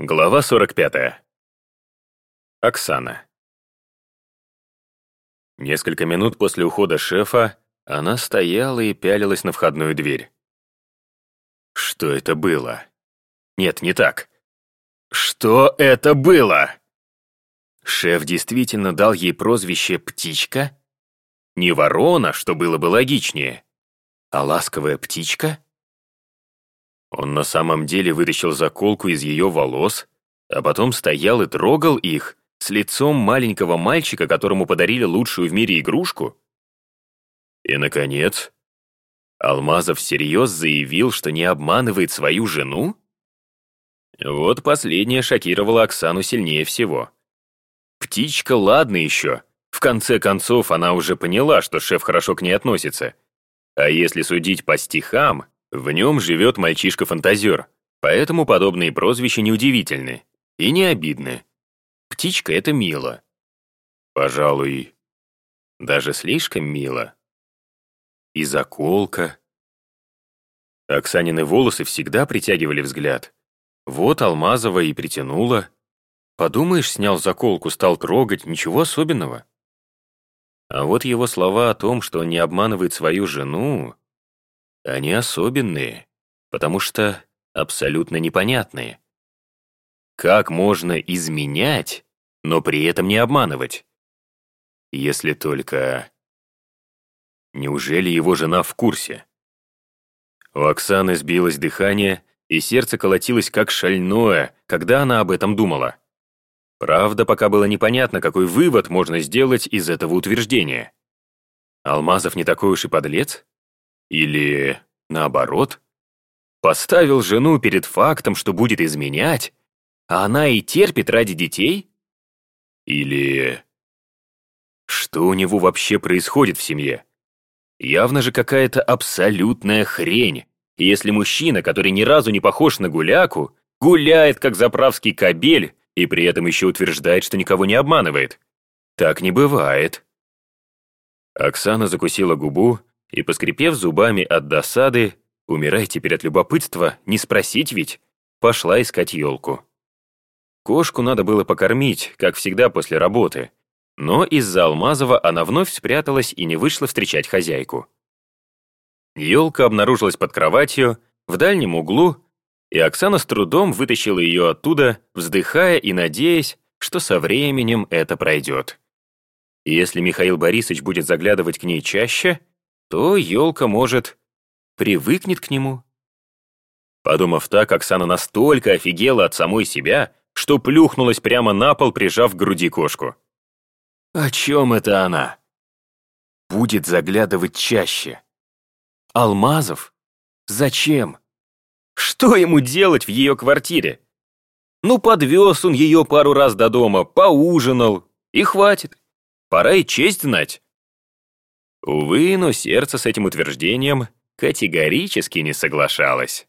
Глава 45. Оксана. Несколько минут после ухода шефа она стояла и пялилась на входную дверь. Что это было? Нет, не так. Что это было? Шеф действительно дал ей прозвище «птичка»? Не ворона, что было бы логичнее, а ласковая птичка? Он на самом деле вытащил заколку из ее волос, а потом стоял и трогал их с лицом маленького мальчика, которому подарили лучшую в мире игрушку. И, наконец, Алмазов всерьез заявил, что не обманывает свою жену? Вот последнее шокировало Оксану сильнее всего. Птичка, ладно еще. В конце концов, она уже поняла, что шеф хорошо к ней относится. А если судить по стихам, в нем живет мальчишка-фантазер, поэтому подобные прозвища неудивительны и не обидны. Птичка — это мило. Пожалуй, даже слишком мило. И заколка. Оксанины волосы всегда притягивали взгляд. Вот Алмазова и притянула. Подумаешь, снял заколку, стал трогать, ничего особенного. А вот его слова о том, что он не обманывает свою жену, они особенные, потому что абсолютно непонятные. Как можно изменять, но при этом не обманывать? Если только... Неужели его жена в курсе? У Оксаны сбилось дыхание, и сердце колотилось как шальное, когда она об этом думала. Правда, пока было непонятно, какой вывод можно сделать из этого утверждения. Алмазов не такой уж и подлец? Или наоборот? Поставил жену перед фактом, что будет изменять, а она и терпит ради детей? Или... Что у него вообще происходит в семье? Явно же какая-то абсолютная хрень. если мужчина, который ни разу не похож на гуляку, гуляет как заправский кобель и при этом еще утверждает, что никого не обманывает. Так не бывает. Оксана закусила губу и, поскрипев зубами от досады, умирай теперь от любопытства, не спросить ведь, пошла искать елку. Кошку надо было покормить, как всегда после работы, но из-за Алмазова она вновь спряталась и не вышла встречать хозяйку. Елка обнаружилась под кроватью, в дальнем углу, и Оксана с трудом вытащила ее оттуда, вздыхая и надеясь, что со временем это пройдет. Если Михаил Борисович будет заглядывать к ней чаще, то елка, может, привыкнет к нему. Подумав так, Оксана настолько офигела от самой себя, что плюхнулась прямо на пол, прижав к груди кошку. О чем это она? Будет заглядывать чаще. Алмазов? Зачем? Что ему делать в ее квартире? Ну, подвез он ее пару раз до дома, поужинал, и хватит. Пора и честь знать. Увы, но сердце с этим утверждением категорически не соглашалось.